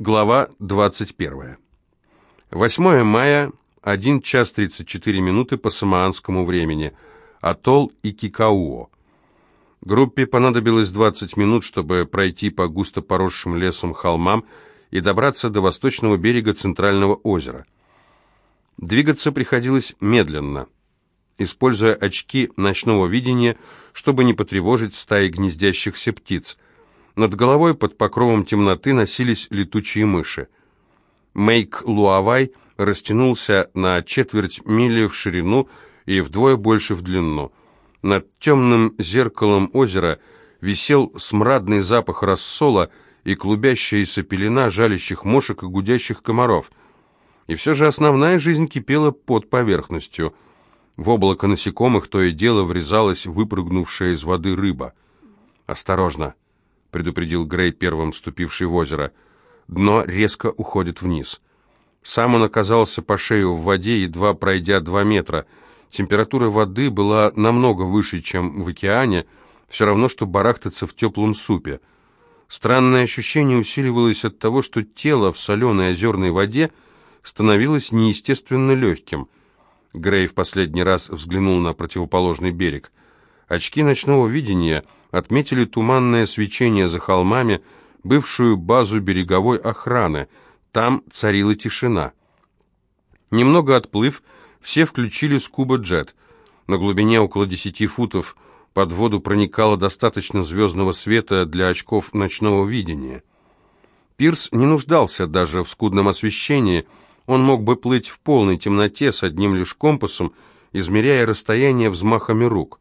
Глава 21. 8 мая, 1 час 34 минуты по самоанскому времени. Атолл Икикауо. Группе понадобилось 20 минут, чтобы пройти по густо поросшим лесом холмам и добраться до восточного берега центрального озера. Двигаться приходилось медленно, используя очки ночного видения, чтобы не потревожить стаи гнездящихся птиц – над головой под покровом темноты носились летучие мыши. Мейк Луавай растянулся на четверть мили в ширину и вдвое больше в длину. Над темным зеркалом озера висел смрадный запах рассола и клубящаяся пелена жалящих мошек и гудящих комаров. И все же основная жизнь кипела под поверхностью. В облако насекомых то и дело врезалась выпрыгнувшая из воды рыба. «Осторожно!» Предупредил Грей, первым ступивший в озеро. Дно резко уходит вниз. Сам он оказался по шею в воде, едва пройдя два метра. Температура воды была намного выше, чем в океане, все равно, что барахтаться в теплом супе. Странное ощущение усиливалось от того, что тело в соленой озерной воде становилось неестественно легким. Грей в последний раз взглянул на противоположный берег. Очки ночного видения — отметили туманное свечение за холмами, бывшую базу береговой охраны. Там царила тишина. Немного отплыв, все включили скуба-джет. На глубине около десяти футов под воду проникало достаточно звездного света для очков ночного видения. Пирс не нуждался даже в скудном освещении, он мог бы плыть в полной темноте с одним лишь компасом, измеряя расстояние взмахами рук.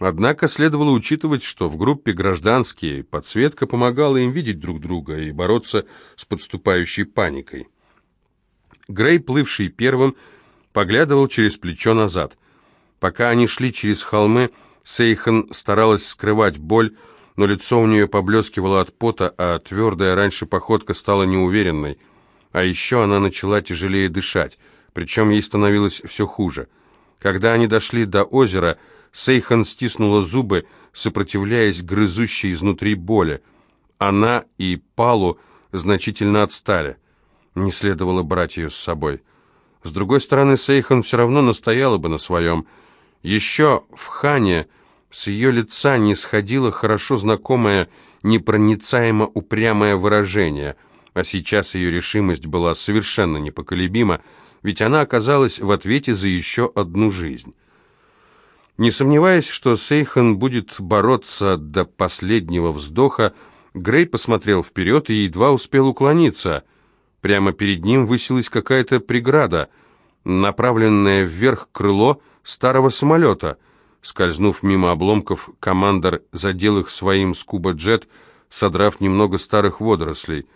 Однако следовало учитывать, что в группе гражданские подсветка помогала им видеть друг друга и бороться с подступающей паникой. Грей, плывший первым, поглядывал через плечо назад. Пока они шли через холмы, Сейхан старалась скрывать боль, но лицо у нее поблескивало от пота, а твердая раньше походка стала неуверенной. А еще она начала тяжелее дышать, причем ей становилось все хуже. Когда они дошли до озера, Сейхан стиснула зубы, сопротивляясь грызущей изнутри боли. Она и Палу значительно отстали. Не следовало брать ее с собой. С другой стороны, Сейхан все равно настояла бы на своем. Еще в Хане с ее лица не сходило хорошо знакомое, непроницаемо упрямое выражение, а сейчас ее решимость была совершенно непоколебима, ведь она оказалась в ответе за еще одну жизнь. Не сомневаясь, что Сейхан будет бороться до последнего вздоха, Грей посмотрел вперед и едва успел уклониться. Прямо перед ним высилась какая-то преграда, направленное вверх крыло старого самолета. Скользнув мимо обломков, командор задел их своим скуба-джет, содрав немного старых водорослей.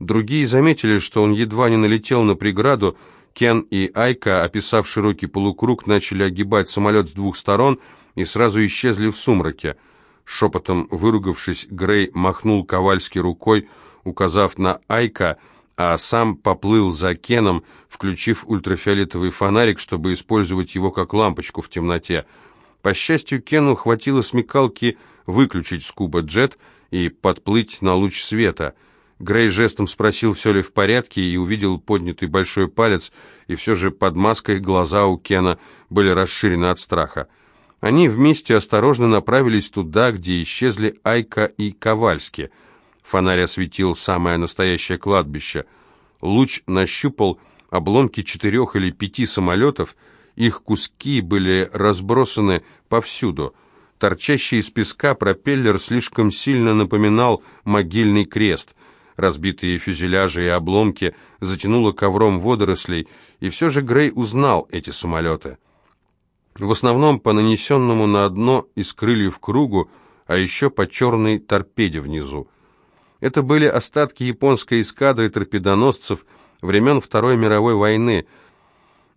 Другие заметили, что он едва не налетел на преграду, Кен и Айка, описав широкий полукруг, начали огибать самолет с двух сторон и сразу исчезли в сумраке. Шепотом выругавшись, Грей махнул Ковальски рукой, указав на Айка, а сам поплыл за Кеном, включив ультрафиолетовый фонарик, чтобы использовать его как лампочку в темноте. По счастью, Кену хватило смекалки выключить скуба-джет и подплыть на луч света — Грей жестом спросил, все ли в порядке, и увидел поднятый большой палец, и все же под маской глаза у Кена были расширены от страха. Они вместе осторожно направились туда, где исчезли Айка и Ковальски. Фонарь осветил самое настоящее кладбище. Луч нащупал обломки четырех или пяти самолетов, их куски были разбросаны повсюду. Торчащий из песка пропеллер слишком сильно напоминал могильный крест — разбитые фюзеляжи и обломки, затянуло ковром водорослей, и все же Грей узнал эти самолеты. В основном по нанесенному на дно из крыльев кругу, а еще по черной торпеде внизу. Это были остатки японской эскадры торпедоносцев времен Второй мировой войны.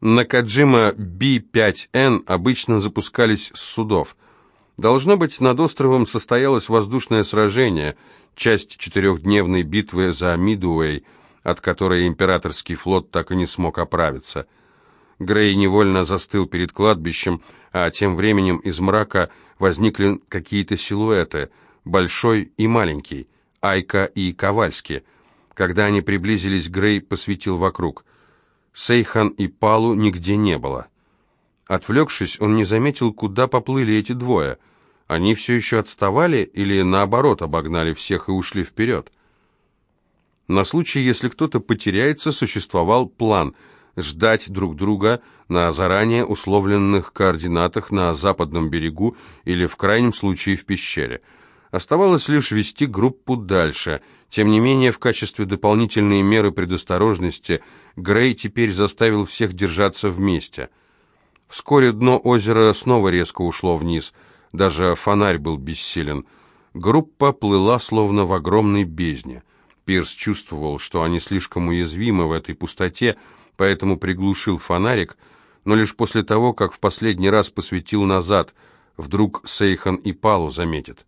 На Каджима Би-5Н обычно запускались с судов. Должно быть, над островом состоялось воздушное сражение – часть четырехдневной битвы за Мидуэй, от которой императорский флот так и не смог оправиться. Грей невольно застыл перед кладбищем, а тем временем из мрака возникли какие-то силуэты, большой и маленький, Айка и Ковальски. Когда они приблизились, Грей посветил вокруг. Сейхан и Палу нигде не было. Отвлекшись, он не заметил, куда поплыли эти двое. Они все еще отставали или, наоборот, обогнали всех и ушли вперед? На случай, если кто-то потеряется, существовал план – ждать друг друга на заранее условленных координатах на западном берегу или, в крайнем случае, в пещере. Оставалось лишь вести группу дальше. Тем не менее, в качестве дополнительной меры предосторожности Грей теперь заставил всех держаться вместе. Вскоре дно озера снова резко ушло вниз. Даже фонарь был бессилен. Группа плыла словно в огромной бездне. Пирс чувствовал, что они слишком уязвимы в этой пустоте, поэтому приглушил фонарик, но лишь после того, как в последний раз посветил назад, вдруг Сейхан и Палу заметят,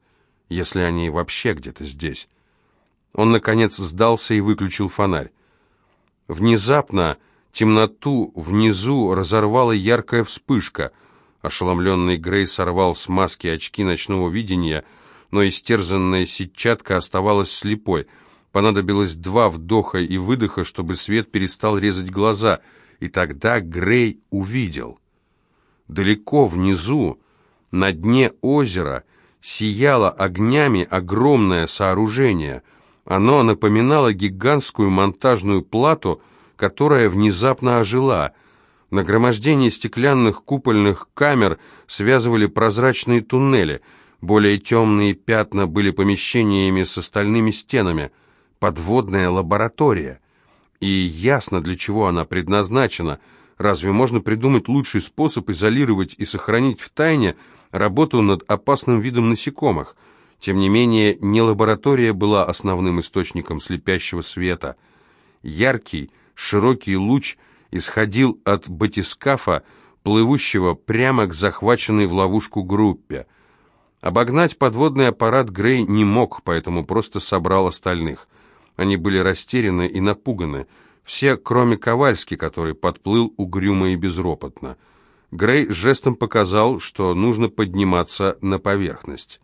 если они вообще где-то здесь. Он, наконец, сдался и выключил фонарь. Внезапно темноту внизу разорвала яркая вспышка. Ошеломленный Грей сорвал с маски очки ночного видения, но истерзанная сетчатка оставалась слепой — Понадобилось два вдоха и выдоха, чтобы свет перестал резать глаза, и тогда Грей увидел. Далеко внизу, на дне озера, сияло огнями огромное сооружение. Оно напоминало гигантскую монтажную плату, которая внезапно ожила. Нагромождение стеклянных купольных камер связывали прозрачные туннели. Более темные пятна были помещениями с остальными стенами – подводная лаборатория. И ясно, для чего она предназначена. Разве можно придумать лучший способ изолировать и сохранить в тайне работу над опасным видом насекомых? Тем не менее, не лаборатория была основным источником слепящего света. Яркий, широкий луч исходил от батискафа, плывущего прямо к захваченной в ловушку группе. Обогнать подводный аппарат Грей не мог, поэтому просто собрал остальных – они были растеряны и напуганы. Все, кроме Ковальски, который подплыл угрюмо и безропотно. Грей жестом показал, что нужно подниматься на поверхность.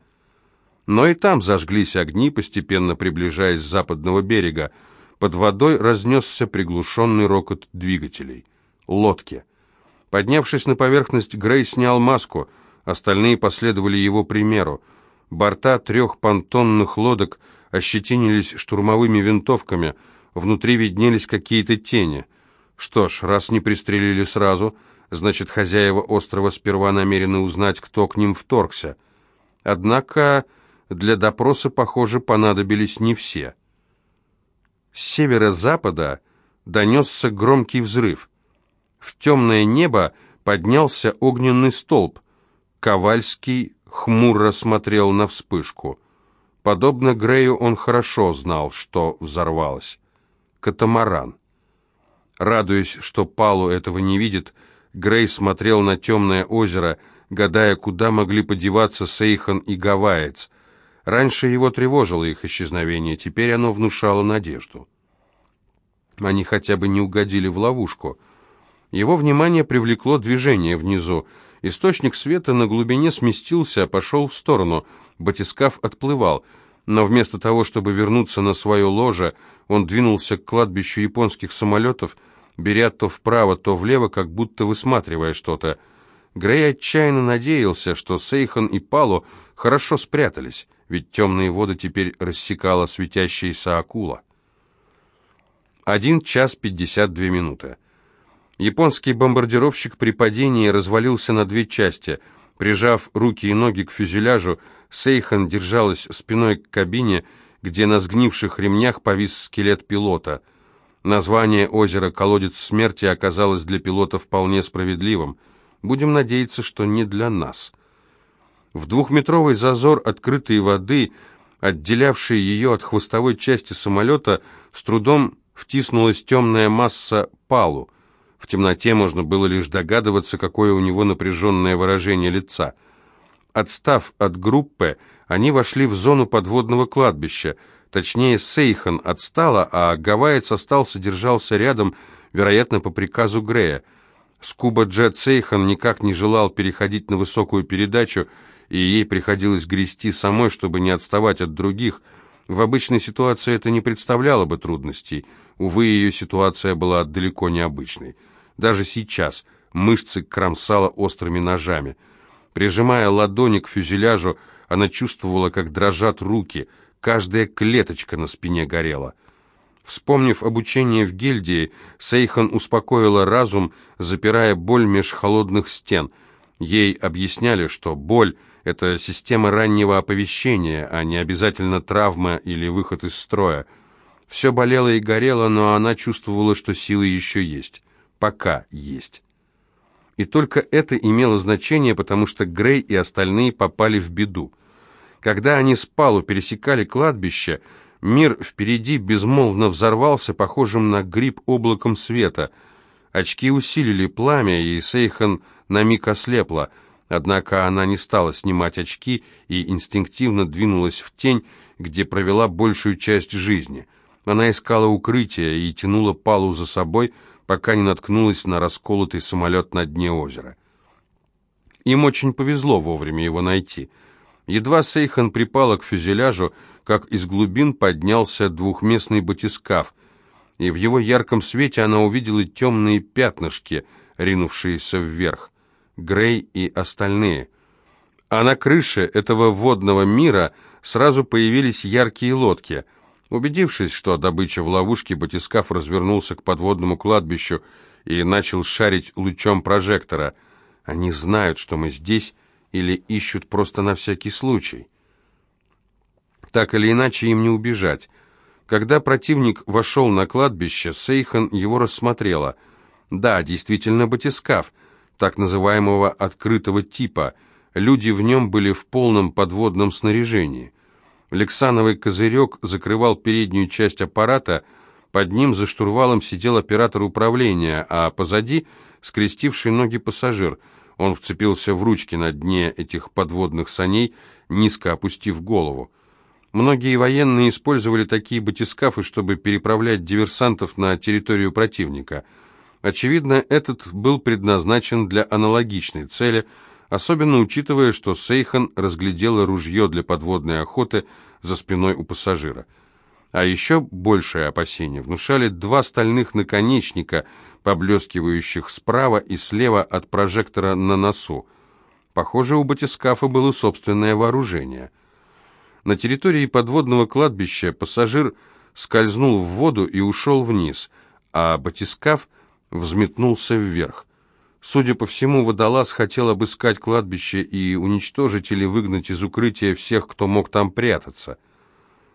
Но и там зажглись огни, постепенно приближаясь с западного берега. Под водой разнесся приглушенный рокот двигателей. Лодки. Поднявшись на поверхность, Грей снял маску, остальные последовали его примеру. Борта трех понтонных лодок – ощетинились штурмовыми винтовками, внутри виднелись какие-то тени. Что ж, раз не пристрелили сразу, значит, хозяева острова сперва намерены узнать, кто к ним вторгся. Однако для допроса, похоже, понадобились не все. С северо-запада донесся громкий взрыв. В темное небо поднялся огненный столб. Ковальский хмуро смотрел на вспышку. Подобно Грею, он хорошо знал, что взорвалось. Катамаран. Радуясь, что Палу этого не видит, Грей смотрел на темное озеро, гадая, куда могли подеваться Сейхан и Гавайец. Раньше его тревожило их исчезновение, теперь оно внушало надежду. Они хотя бы не угодили в ловушку. Его внимание привлекло движение внизу. Источник света на глубине сместился, пошел в сторону — батискаф отплывал, но вместо того, чтобы вернуться на свое ложе, он двинулся к кладбищу японских самолетов, беря то вправо, то влево, как будто высматривая что-то. Грей отчаянно надеялся, что Сейхан и Палу хорошо спрятались, ведь темные воды теперь рассекала светящаяся акула. Один час пятьдесят две минуты. Японский бомбардировщик при падении развалился на две части. Прижав руки и ноги к фюзеляжу, Сейхан держалась спиной к кабине, где на сгнивших ремнях повис скелет пилота. Название озера «Колодец смерти» оказалось для пилота вполне справедливым. Будем надеяться, что не для нас. В двухметровый зазор открытой воды, отделявший ее от хвостовой части самолета, с трудом втиснулась темная масса палу. В темноте можно было лишь догадываться, какое у него напряженное выражение лица – Отстав от группы, они вошли в зону подводного кладбища. Точнее, Сейхан отстала, а Гавайец остался, держался рядом, вероятно, по приказу Грея. Скуба Джет Сейхан никак не желал переходить на высокую передачу, и ей приходилось грести самой, чтобы не отставать от других. В обычной ситуации это не представляло бы трудностей. Увы, ее ситуация была далеко не обычной. Даже сейчас мышцы кромсала острыми ножами. Прижимая ладони к фюзеляжу, она чувствовала, как дрожат руки, каждая клеточка на спине горела. Вспомнив обучение в гильдии, Сейхан успокоила разум, запирая боль меж холодных стен. Ей объясняли, что боль — это система раннего оповещения, а не обязательно травма или выход из строя. Все болело и горело, но она чувствовала, что силы еще есть. Пока есть. И только это имело значение, потому что Грей и остальные попали в беду. Когда они с Палу пересекали кладбище, мир впереди безмолвно взорвался, похожим на гриб облаком света. Очки усилили пламя, и Сейхан на миг ослепла — Однако она не стала снимать очки и инстинктивно двинулась в тень, где провела большую часть жизни. Она искала укрытие и тянула палу за собой, пока не наткнулась на расколотый самолет на дне озера. Им очень повезло вовремя его найти. Едва Сейхан припала к фюзеляжу, как из глубин поднялся двухместный батискаф, и в его ярком свете она увидела темные пятнышки, ринувшиеся вверх. Грей и остальные. А на крыше этого водного мира сразу появились яркие лодки. Убедившись, что добыча в ловушке, батискаф развернулся к подводному кладбищу и начал шарить лучом прожектора. Они знают, что мы здесь, или ищут просто на всякий случай. Так или иначе, им не убежать. Когда противник вошел на кладбище, Сейхан его рассмотрела. Да, действительно, батискаф — так называемого открытого типа. Люди в нем были в полном подводном снаряжении. Лексановый козырек закрывал переднюю часть аппарата, под ним за штурвалом сидел оператор управления, а позади скрестивший ноги пассажир. Он вцепился в ручки на дне этих подводных саней, низко опустив голову. Многие военные использовали такие батискафы, чтобы переправлять диверсантов на территорию противника – Очевидно, этот был предназначен для аналогичной цели, особенно учитывая, что Сейхан разглядела ружье для подводной охоты за спиной у пассажира. А еще большее опасение внушали два стальных наконечника, поблескивающих справа и слева от прожектора на носу. Похоже, у батискафа было собственное вооружение. На территории подводного кладбища пассажир скользнул в воду и ушел вниз, а батискаф взметнулся вверх. Судя по всему, водолаз хотел обыскать кладбище и уничтожить или выгнать из укрытия всех, кто мог там прятаться.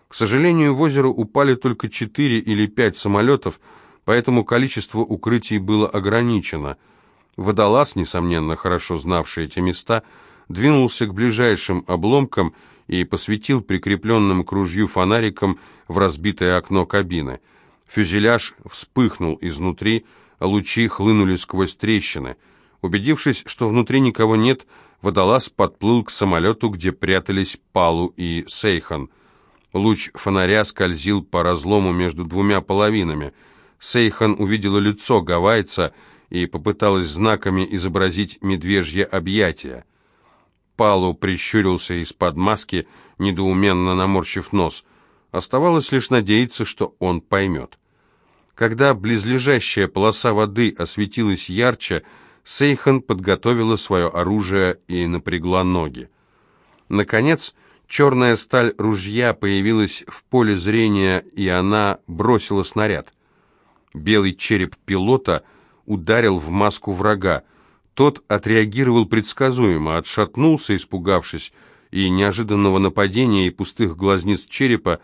К сожалению, в озеро упали только четыре или пять самолетов, поэтому количество укрытий было ограничено. Водолаз, несомненно хорошо знавший эти места, двинулся к ближайшим обломкам и посветил прикрепленным к ружью фонариком в разбитое окно кабины. Фюзеляж вспыхнул изнутри, лучи хлынули сквозь трещины. Убедившись, что внутри никого нет, водолаз подплыл к самолету, где прятались Палу и Сейхан. Луч фонаря скользил по разлому между двумя половинами. Сейхан увидела лицо гавайца и попыталась знаками изобразить медвежье объятие. Палу прищурился из-под маски, недоуменно наморщив нос. Оставалось лишь надеяться, что он поймет. Когда близлежащая полоса воды осветилась ярче, Сейхан подготовила свое оружие и напрягла ноги. Наконец, черная сталь ружья появилась в поле зрения, и она бросила снаряд. Белый череп пилота ударил в маску врага. Тот отреагировал предсказуемо, отшатнулся, испугавшись, и неожиданного нападения и пустых глазниц черепа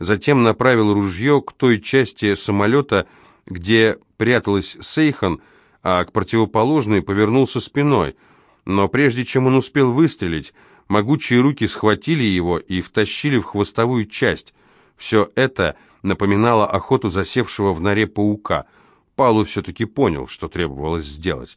затем направил ружье к той части самолета, где пряталась Сейхан, а к противоположной повернулся спиной. Но прежде чем он успел выстрелить, могучие руки схватили его и втащили в хвостовую часть. Все это напоминало охоту засевшего в норе паука. Палу все-таки понял, что требовалось сделать.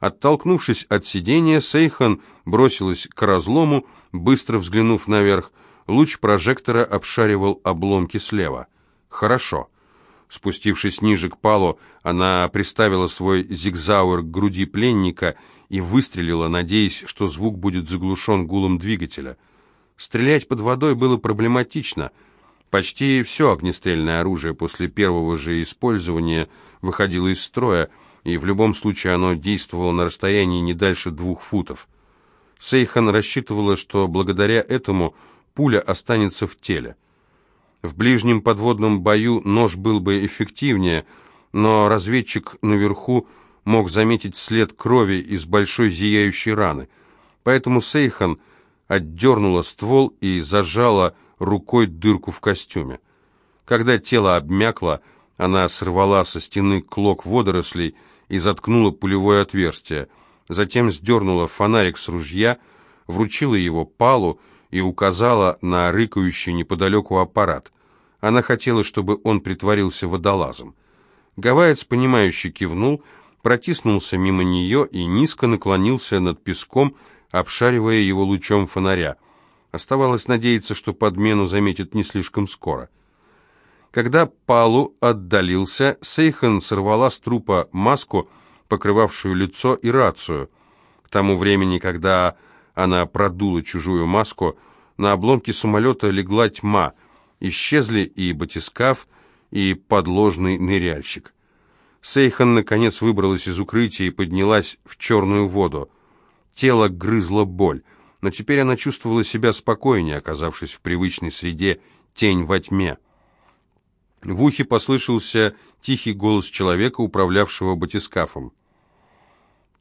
Оттолкнувшись от сидения, Сейхан бросилась к разлому, быстро взглянув наверх. Луч прожектора обшаривал обломки слева. «Хорошо». Спустившись ниже к палу, она приставила свой зигзауэр к груди пленника и выстрелила, надеясь, что звук будет заглушен гулом двигателя. Стрелять под водой было проблематично. Почти все огнестрельное оружие после первого же использования выходило из строя, и в любом случае оно действовало на расстоянии не дальше двух футов. Сейхан рассчитывала, что благодаря этому пуля останется в теле. В ближнем подводном бою нож был бы эффективнее, но разведчик наверху мог заметить след крови из большой зияющей раны. Поэтому Сейхан отдернула ствол и зажала рукой дырку в костюме. Когда тело обмякло, она сорвала со стены клок водорослей и заткнула пулевое отверстие. Затем сдернула фонарик с ружья, вручила его Палу и указала на рыкающий неподалеку аппарат. Она хотела, чтобы он притворился водолазом. Гавайец, понимающе кивнул, протиснулся мимо нее и низко наклонился над песком, обшаривая его лучом фонаря. Оставалось надеяться, что подмену заметит не слишком скоро. Когда Палу отдалился, Сейхан сорвала с трупа маску, покрывавшую лицо и рацию. К тому времени, когда она продула чужую маску, на обломке самолета легла тьма. Исчезли и батискаф, и подложный ныряльщик. Сейхан, наконец, выбралась из укрытия и поднялась в черную воду. Тело грызло боль но теперь она чувствовала себя спокойнее, оказавшись в привычной среде тень во тьме. В ухе послышался тихий голос человека, управлявшего батискафом.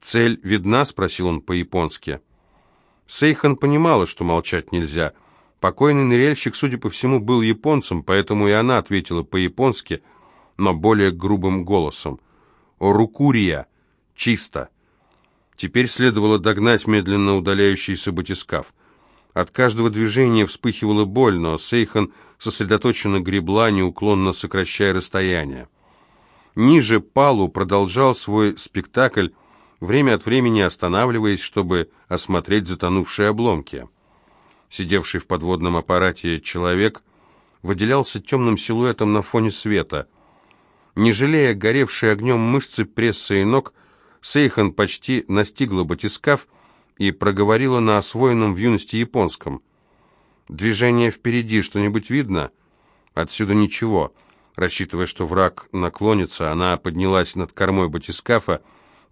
«Цель видна?» — спросил он по-японски. Сейхан понимала, что молчать нельзя. Покойный ныряльщик, судя по всему, был японцем, поэтому и она ответила по-японски, но более грубым голосом. «Орукурия! Чисто!» Теперь следовало догнать медленно удаляющийся батискаф. От каждого движения вспыхивала боль, но Сейхан сосредоточенно гребла, неуклонно сокращая расстояние. Ниже Палу продолжал свой спектакль, время от времени останавливаясь, чтобы осмотреть затонувшие обломки. Сидевший в подводном аппарате человек выделялся темным силуэтом на фоне света. Не жалея горевшие огнем мышцы пресса и ног, Сейхан почти настигла батискаф и проговорила на освоенном в юности японском. «Движение впереди, что-нибудь видно?» «Отсюда ничего». Рассчитывая, что враг наклонится, она поднялась над кормой батискафа,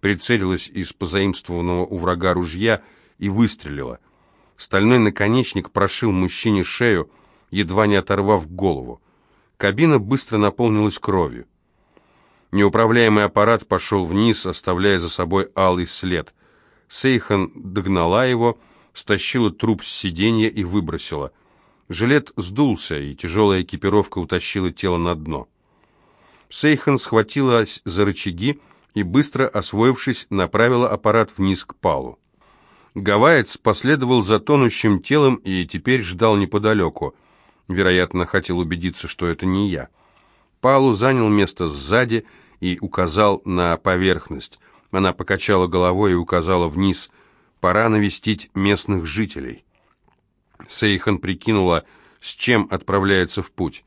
прицелилась из позаимствованного у врага ружья и выстрелила. Стальной наконечник прошил мужчине шею, едва не оторвав голову. Кабина быстро наполнилась кровью. Неуправляемый аппарат пошел вниз, оставляя за собой алый след. Сейхан догнала его, стащила труп с сиденья и выбросила. Жилет сдулся, и тяжелая экипировка утащила тело на дно. Сейхан схватилась за рычаги и, быстро освоившись, направила аппарат вниз к палу. Гавайец последовал за тонущим телом и теперь ждал неподалеку. Вероятно, хотел убедиться, что это не я. Палу занял место сзади и указал на поверхность. Она покачала головой и указала вниз. «Пора навестить местных жителей». Сейхан прикинула, с чем отправляется в путь.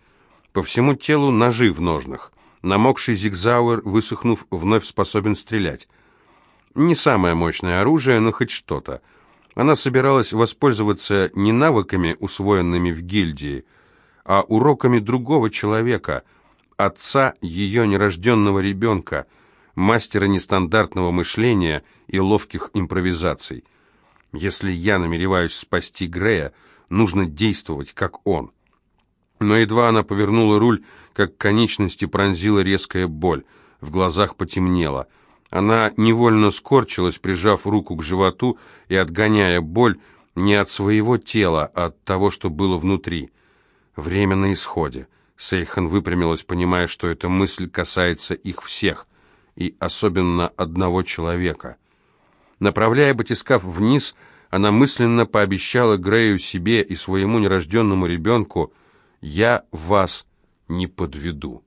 По всему телу ножи в ножнах. Намокший зигзауэр, высохнув, вновь способен стрелять. Не самое мощное оружие, но хоть что-то. Она собиралась воспользоваться не навыками, усвоенными в гильдии, а уроками другого человека — отца ее нерожденного ребенка, мастера нестандартного мышления и ловких импровизаций. Если я намереваюсь спасти Грея, нужно действовать, как он. Но едва она повернула руль, как конечности пронзила резкая боль, в глазах потемнело. Она невольно скорчилась, прижав руку к животу и отгоняя боль не от своего тела, а от того, что было внутри. Время на исходе. Сейхан выпрямилась, понимая, что эта мысль касается их всех, и особенно одного человека. Направляя батискаф вниз, она мысленно пообещала Грею себе и своему нерожденному ребенку «Я вас не подведу».